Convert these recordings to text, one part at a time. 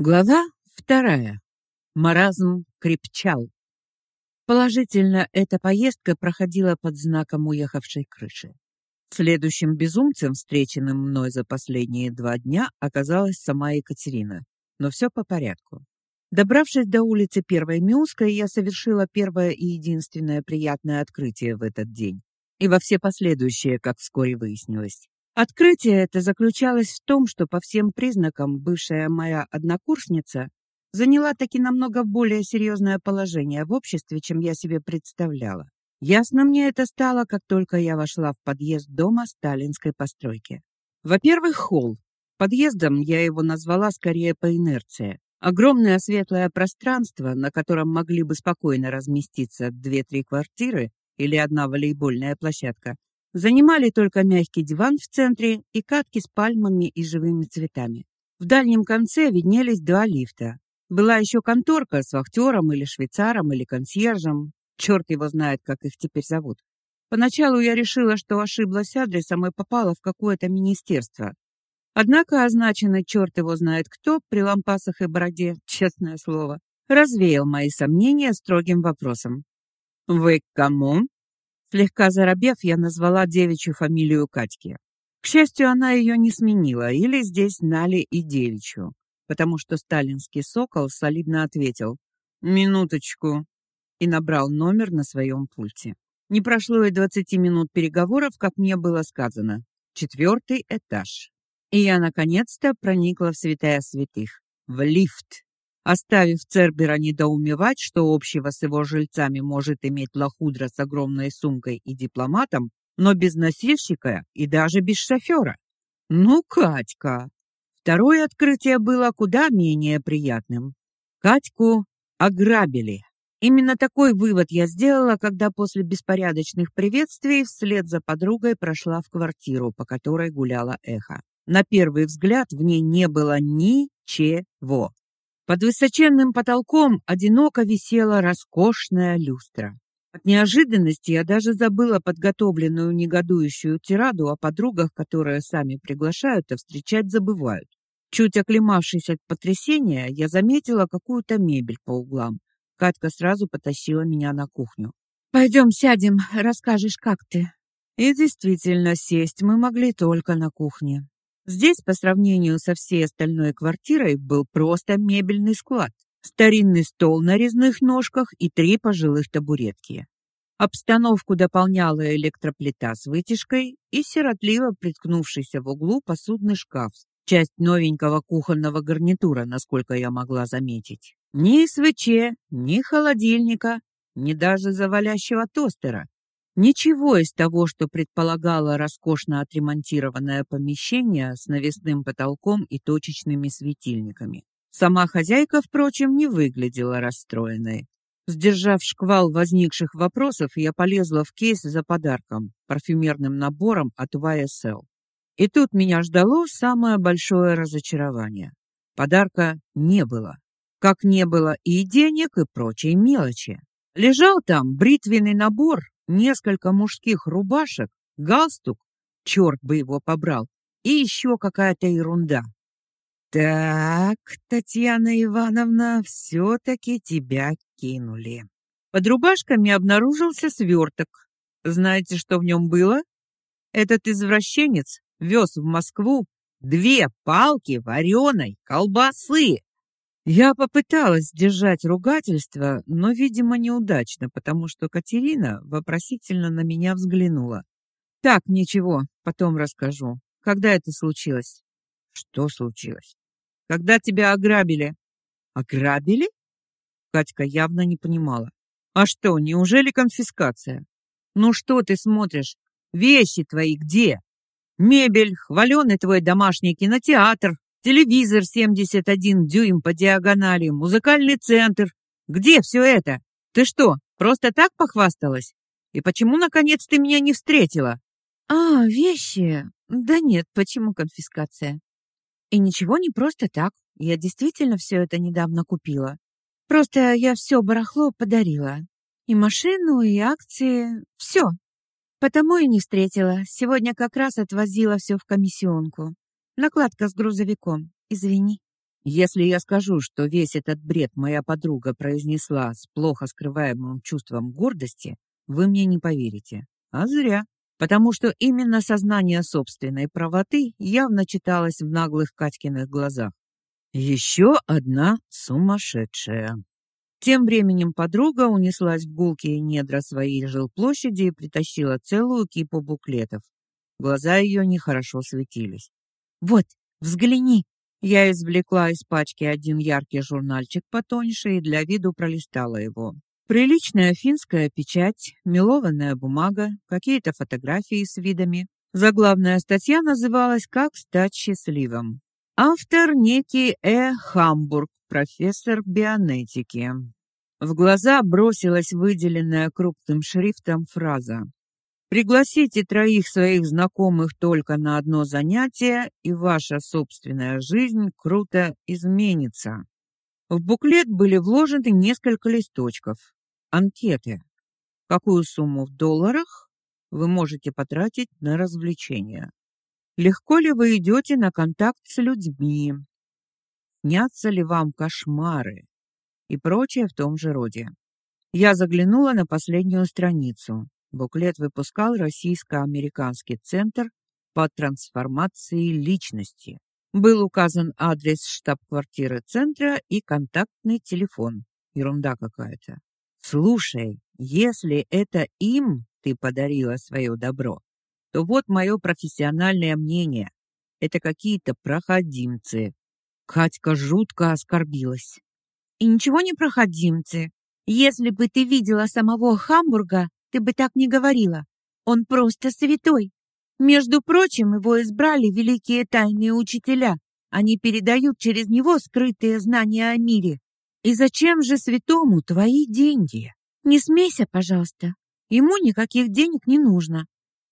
Глава вторая. Маразм крепчал. Положительно, эта поездка проходила под знаком уехавшей крыши. Следующим безумцем, встреченным мной за последние два дня, оказалась сама Екатерина. Но все по порядку. Добравшись до улицы Первой Мюской, я совершила первое и единственное приятное открытие в этот день. И во все последующие, как вскоре выяснилось. Открытие это заключалось в том, что по всем признакам бывшая моя однокурсница заняла таки намного более серьезное положение в обществе, чем я себе представляла. Ясно мне это стало, как только я вошла в подъезд дома сталинской постройки. Во-первых, холл. Подъездом я его назвала скорее по инерции. Огромное светлое пространство, на котором могли бы спокойно разместиться две-три квартиры или одна волейбольная площадка, занимали только мягкий диван в центре и катки с пальмами и живыми цветами. В дальнем конце виднелись два лифта. Была еще конторка с вахтером или швейцаром или консьержем. Черт его знает, как их теперь зовут. Поначалу я решила, что ошиблась адресом и попала в какое-то министерство. Однако означенный черт его знает кто при лампасах и бороде, честное слово, развеял мои сомнения строгим вопросом. «Вы к кому?» Слегка заробев, я назвала девичью фамилию Катьки. К счастью, она ее не сменила, или здесь знали и девичью, потому что сталинский сокол солидно ответил «Минуточку» и набрал номер на своем пульте. Не прошло и двадцати минут переговоров, как мне было сказано. Четвертый этаж. И я, наконец-то, проникла в святая святых. В лифт оставив Цербера недоумевать, что общего с его жильцами может иметь лохудра с огромной сумкой и дипломатом, но без носильщика и даже без шофера. Ну, Катька. Второе открытие было куда менее приятным. Катьку ограбили. Именно такой вывод я сделала, когда после беспорядочных приветствий вслед за подругой прошла в квартиру, по которой гуляла эхо. На первый взгляд в ней не было ничего. Под высоченным потолком одиноко висела роскошная люстра. От неожиданности я даже забыла подготовленную негодующую тираду о подругах, которые сами приглашают, а встречать забывают. Чуть оклемавшись от потрясения, я заметила какую-то мебель по углам. Катька сразу потащила меня на кухню. «Пойдем сядем, расскажешь, как ты». И действительно, сесть мы могли только на кухне. Здесь, по сравнению со всей остальной квартирой, был просто мебельный склад. Старинный стол на резных ножках и три пожилых табуретки. Обстановку дополняла электроплита с вытяжкой и сиротливо приткнувшийся в углу посудный шкаф, часть новенького кухонного гарнитура, насколько я могла заметить. Ни СВЧ, ни холодильника, ни даже завалящего тостера. Ничего из того, что предполагало роскошно отремонтированное помещение с навесным потолком и точечными светильниками. Сама хозяйка, впрочем, не выглядела расстроенной. Сдержав шквал возникших вопросов, я полезла в кейс за подарком, парфюмерным набором от YSL. И тут меня ждало самое большое разочарование. Подарка не было. Как не было и денег, и прочей мелочи. Лежал там бритвенный набор несколько мужских рубашек, галстук, черт бы его побрал, и еще какая-то ерунда. Так, Татьяна Ивановна, все таки тебя кинули. Под рубашками обнаружился сверток. Знаете, что в нем было? Этот извращенец вез в Москву две палки вареной колбасы. Я попыталась сдержать ругательство, но, видимо, неудачно, потому что Катерина вопросительно на меня взглянула. Так, ничего, потом расскажу. Когда это случилось? Что случилось? Когда тебя ограбили? Ограбили? Катька явно не понимала. А что, неужели конфискация? Ну что ты смотришь? Вещи твои где? Мебель, хваленый твой домашний кинотеатр, телевизор 71 дюйм по диагонали, музыкальный центр. Где все это? Ты что, просто так похвасталась? И почему, наконец, ты меня не встретила? А, вещи? Да нет, почему конфискация? И ничего не просто так. Я действительно все это недавно купила. Просто я все барахло подарила. И машину, и акции, все. Потому и не встретила. Сегодня как раз отвозила все в комиссионку. Накладка с грузовиком. Извини. Если я скажу, что весь этот бред моя подруга произнесла с плохо скрываемым чувством гордости, вы мне не поверите. А зря, потому что именно сознание собственной правоты явно читалось в наглых Катькиных глазах. Еще одна сумасшедшая. Тем временем подруга унеслась в гулкие недра своей жилплощади и притащила целую кипу буклетов. Глаза ее нехорошо светились. «Вот, взгляни!» Я извлекла из пачки один яркий журнальчик потоньше и для виду пролистала его. Приличная финская печать, мелованная бумага, какие-то фотографии с видами. Заглавная статья называлась «Как стать счастливым». Автор некий Э. Хамбург, профессор бионетики. В глаза бросилась выделенная крупным шрифтом фраза Пригласите троих своих знакомых только на одно занятие, и ваша собственная жизнь круто изменится. В буклет были вложены несколько листочков. Анкеты. Какую сумму в долларах вы можете потратить на развлечения? Легко ли вы идете на контакт с людьми? Снятся ли вам кошмары? И прочее в том же роде. Я заглянула на последнюю страницу. Буклет выпускал Российско-американский центр по трансформации личности. Был указан адрес штаб-квартиры центра и контактный телефон. Ерунда какая-то. Слушай, если это им ты подарила свое добро, то вот мое профессиональное мнение. Это какие-то проходимцы. Катька жутко оскорбилась. И ничего не проходимцы. Если бы ты видела самого Хамбурга, ты бы так не говорила. Он просто святой. Между прочим, его избрали великие тайные учителя. Они передают через него скрытые знания о мире. И зачем же святому твои деньги? Не смейся, пожалуйста. Ему никаких денег не нужно.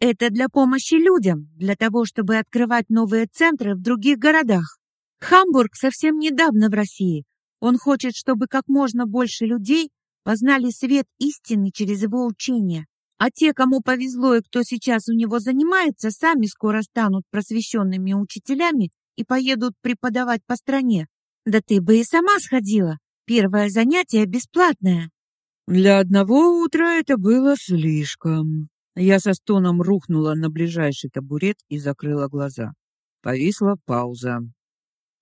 Это для помощи людям, для того, чтобы открывать новые центры в других городах. Хамбург совсем недавно в России. Он хочет, чтобы как можно больше людей познали свет истины через его учение. А те, кому повезло и кто сейчас у него занимается, сами скоро станут просвещенными учителями и поедут преподавать по стране. Да ты бы и сама сходила. Первое занятие бесплатное. Для одного утра это было слишком. Я со стоном рухнула на ближайший табурет и закрыла глаза. Повисла пауза.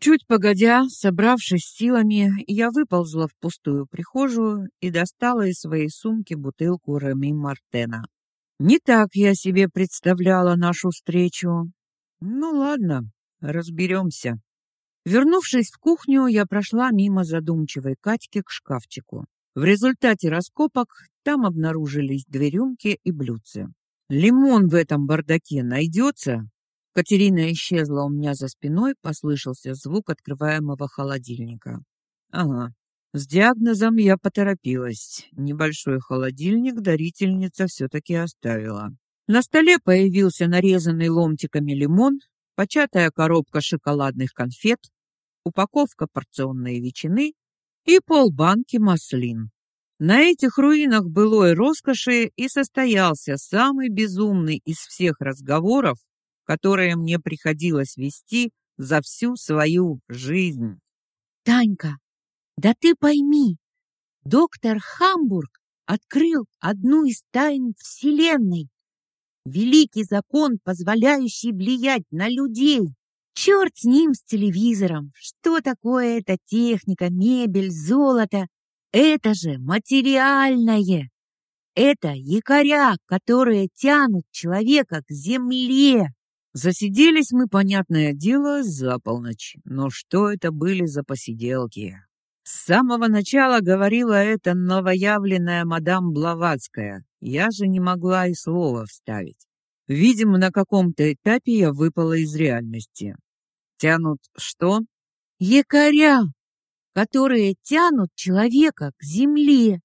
Чуть погодя, собравшись силами, я выползла в пустую прихожую и достала из своей сумки бутылку Реми Мартена. Не так я себе представляла нашу встречу. Ну ладно, разберемся. Вернувшись в кухню, я прошла мимо задумчивой Катьки к шкафчику. В результате раскопок там обнаружились две рюмки и блюдце. Лимон в этом бардаке найдется? Катерина исчезла у меня за спиной, послышался звук открываемого холодильника. Ага. С диагнозом я поторопилась. Небольшой холодильник дарительница все таки оставила. На столе появился нарезанный ломтиками лимон, початая коробка шоколадных конфет, упаковка порционной ветчины и полбанки маслин. На этих руинах былой роскоши и состоялся самый безумный из всех разговоров, которые мне приходилось вести за всю свою жизнь. Танька, да ты пойми, доктор Хамбург открыл одну из тайн Вселенной. Великий закон, позволяющий влиять на людей. Черт с ним, с телевизором. Что такое эта техника, мебель, золото? Это же материальное. Это якоря, которые тянут человека к земле. Засиделись мы, понятное дело, за полночь. Но что это были за посиделки? С самого начала говорила эта новоявленная мадам Блаватская. Я же не могла и слова вставить. Видимо, на каком-то этапе я выпала из реальности. Тянут что? Якоря, которые тянут человека к земле,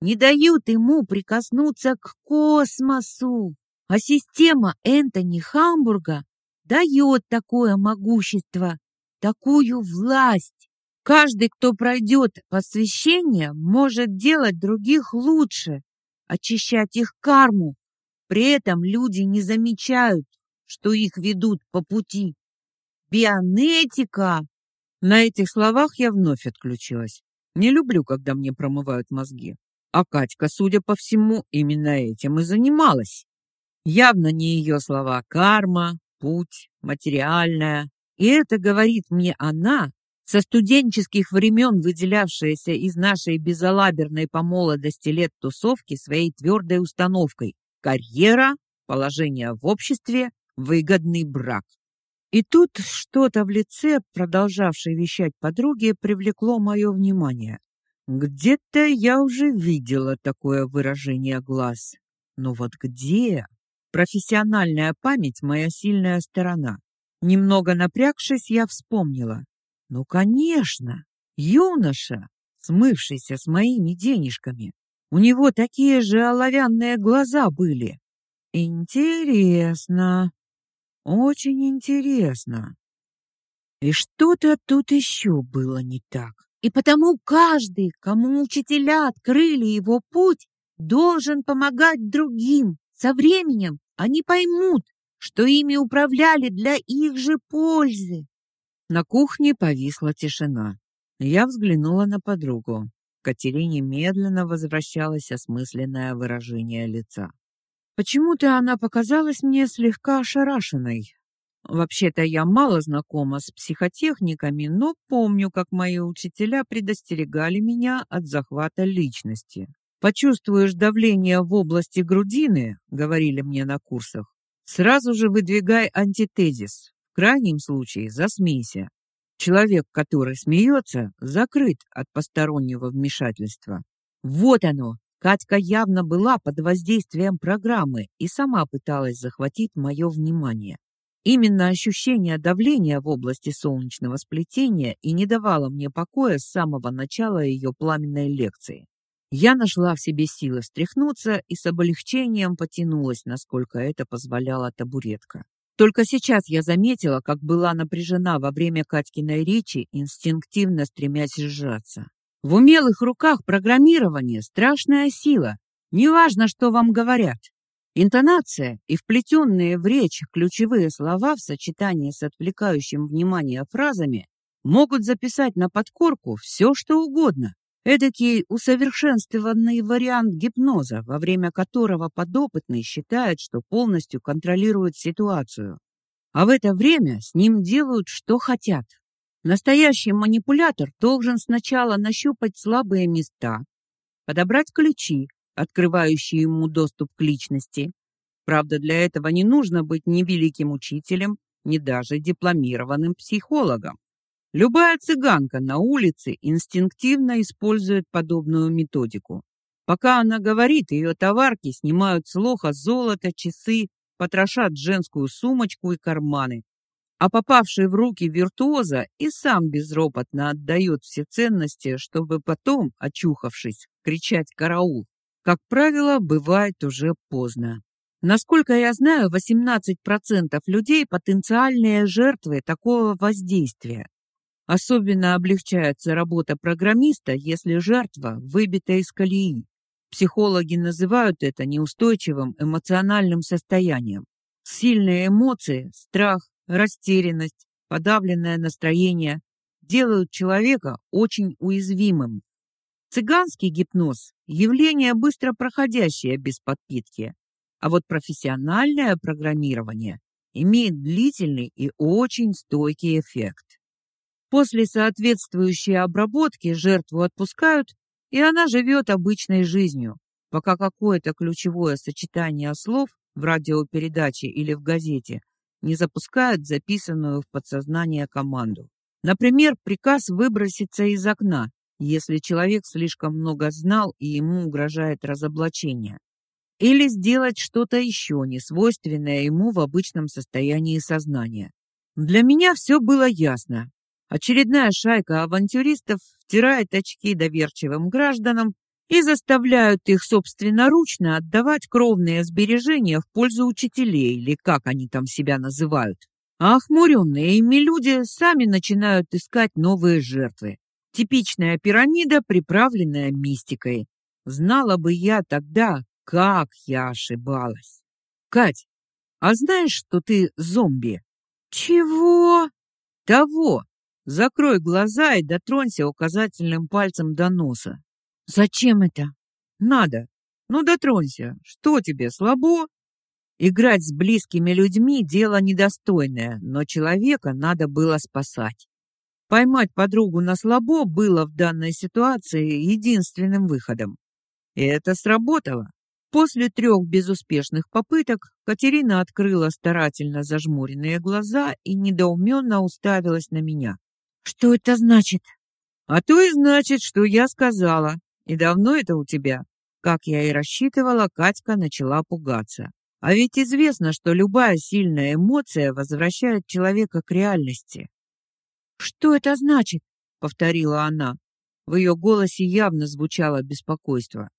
не дают ему прикоснуться к космосу. А система Энтони Хамбурга дает такое могущество, такую власть. Каждый, кто пройдет посвящение, может делать других лучше, очищать их карму. При этом люди не замечают, что их ведут по пути. Бионетика На этих словах я вновь отключилась. Не люблю, когда мне промывают мозги. А Катька, судя по всему, именно этим и занималась. Явно не ее слова «карма», «путь», «материальная». И это говорит мне она, со студенческих времен выделявшаяся из нашей безалаберной по молодости лет тусовки своей твердой установкой «карьера», «положение в обществе», «выгодный брак». И тут что-то в лице, продолжавшей вещать подруги, привлекло мое внимание. Где-то я уже видела такое выражение глаз. Но вот где? Профессиональная память — моя сильная сторона. Немного напрягшись, я вспомнила. Ну, конечно, юноша, смывшийся с моими денежками. У него такие же оловянные глаза были. Интересно. Очень интересно. И что-то тут еще было не так. И потому каждый, кому учителя открыли его путь, должен помогать другим. Со временем они поймут, что ими управляли для их же пользы. На кухне повисла тишина. Я взглянула на подругу. Катерине медленно возвращалось осмысленное выражение лица. Почему-то она показалась мне слегка ошарашенной. Вообще-то я мало знакома с психотехниками, но помню, как мои учителя предостерегали меня от захвата личности. Почувствуешь давление в области грудины, говорили мне на курсах, сразу же выдвигай антитезис. В крайнем случае засмейся. Человек, который смеется, закрыт от постороннего вмешательства. Вот оно, Катька явно была под воздействием программы и сама пыталась захватить мое внимание. Именно ощущение давления в области солнечного сплетения и не давало мне покоя с самого начала ее пламенной лекции. Я нашла в себе силы встряхнуться и с облегчением потянулась, насколько это позволяла табуретка. Только сейчас я заметила, как была напряжена во время Катькиной речи, инстинктивно стремясь сжаться. В умелых руках программирование — страшная сила. Неважно, что вам говорят. Интонация и вплетенные в речь ключевые слова в сочетании с отвлекающим внимание фразами могут записать на подкорку все, что угодно. Эдакий усовершенствованный вариант гипноза, во время которого подопытный считает, что полностью контролирует ситуацию. А в это время с ним делают, что хотят. Настоящий манипулятор должен сначала нащупать слабые места, подобрать ключи, открывающие ему доступ к личности. Правда, для этого не нужно быть ни великим учителем, ни даже дипломированным психологом. Любая цыганка на улице инстинктивно использует подобную методику. Пока она говорит, ее товарки снимают с лоха золото, часы, потрошат женскую сумочку и карманы, а попавший в руки виртуоза и сам безропотно отдает все ценности, чтобы потом, очухавшись, кричать «караул». Как правило, бывает уже поздно. Насколько я знаю, 18% людей – потенциальные жертвы такого воздействия. Особенно облегчается работа программиста, если жертва выбита из колеи. Психологи называют это неустойчивым эмоциональным состоянием. Сильные эмоции, страх, растерянность, подавленное настроение делают человека очень уязвимым. Цыганский гипноз – явление быстро проходящее без подпитки, а вот профессиональное программирование имеет длительный и очень стойкий эффект. После соответствующей обработки жертву отпускают, и она живет обычной жизнью, пока какое-то ключевое сочетание слов в радиопередаче или в газете не запускают записанную в подсознание команду. Например, приказ выброситься из окна, если человек слишком много знал и ему угрожает разоблачение. Или сделать что-то еще несвойственное ему в обычном состоянии сознания. Для меня все было ясно. Очередная шайка авантюристов втирает очки доверчивым гражданам и заставляют их собственноручно отдавать кровные сбережения в пользу учителей, или как они там себя называют. А охмуренные ими люди сами начинают искать новые жертвы. Типичная пирамида, приправленная мистикой. Знала бы я тогда, как я ошибалась. Кать, а знаешь, что ты зомби? Чего? Того. Закрой глаза и дотронься указательным пальцем до носа. Зачем это? Надо. Ну, дотронься. Что тебе, слабо? Играть с близкими людьми – дело недостойное, но человека надо было спасать. Поймать подругу на слабо было в данной ситуации единственным выходом. И это сработало. После трех безуспешных попыток Катерина открыла старательно зажмуренные глаза и недоуменно уставилась на меня. «Что это значит?» «А то и значит, что я сказала. И давно это у тебя?» Как я и рассчитывала, Катька начала пугаться. А ведь известно, что любая сильная эмоция возвращает человека к реальности. «Что это значит?» — повторила она. В ее голосе явно звучало беспокойство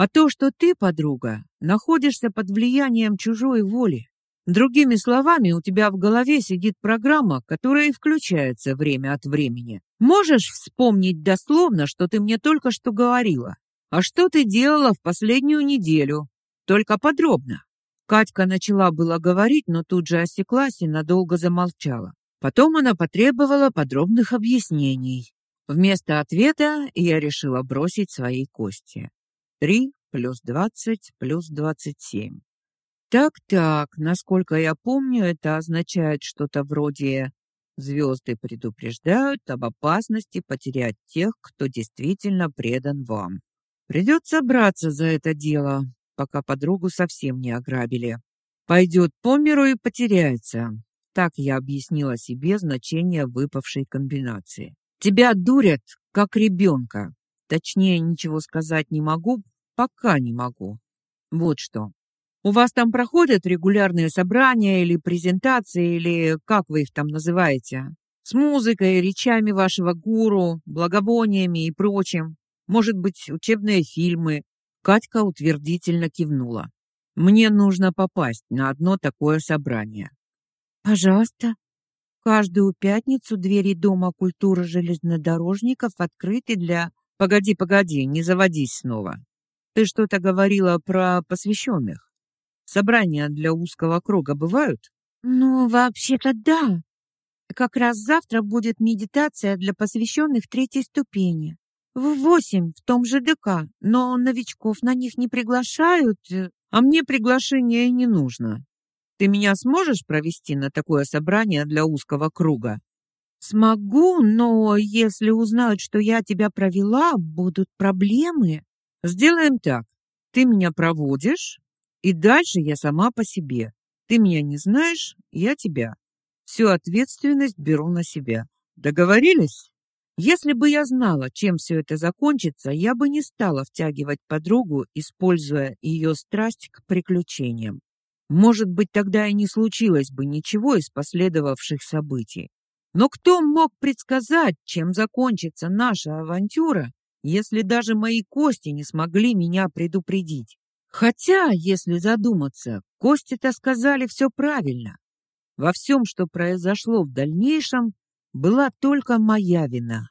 а то, что ты, подруга, находишься под влиянием чужой воли. Другими словами, у тебя в голове сидит программа, которая и включается время от времени. Можешь вспомнить дословно, что ты мне только что говорила? А что ты делала в последнюю неделю? Только подробно. Катька начала было говорить, но тут же осеклась и надолго замолчала. Потом она потребовала подробных объяснений. Вместо ответа я решила бросить свои кости. Три плюс двадцать плюс двадцать семь. Так-так, насколько я помню, это означает что-то вроде «Звезды предупреждают об опасности потерять тех, кто действительно предан вам». Придется браться за это дело, пока подругу совсем не ограбили. Пойдет по миру и потеряется. Так я объяснила себе значение выпавшей комбинации. Тебя дурят, как ребенка. Точнее, ничего сказать не могу, пока не могу. Вот что. У вас там проходят регулярные собрания или презентации, или как вы их там называете? С музыкой, речами вашего гуру, благовониями и прочим. Может быть, учебные фильмы. Катька утвердительно кивнула. Мне нужно попасть на одно такое собрание. Пожалуйста. Каждую пятницу двери Дома культуры железнодорожников открыты для Погоди, погоди, не заводись снова. Ты что-то говорила про посвященных. Собрания для узкого круга бывают? Ну, вообще-то да. Как раз завтра будет медитация для посвященных третьей ступени. В восемь в том же ДК, но новичков на них не приглашают. А мне приглашение не нужно. Ты меня сможешь провести на такое собрание для узкого круга? Смогу, но если узнают, что я тебя провела, будут проблемы. Сделаем так. Ты меня проводишь, и дальше я сама по себе. Ты меня не знаешь, я тебя. Всю ответственность беру на себя. Договорились? Если бы я знала, чем все это закончится, я бы не стала втягивать подругу, используя ее страсть к приключениям. Может быть, тогда и не случилось бы ничего из последовавших событий. Но кто мог предсказать, чем закончится наша авантюра, если даже мои кости не смогли меня предупредить? Хотя, если задуматься, кости-то сказали все правильно. Во всем, что произошло в дальнейшем, была только моя вина.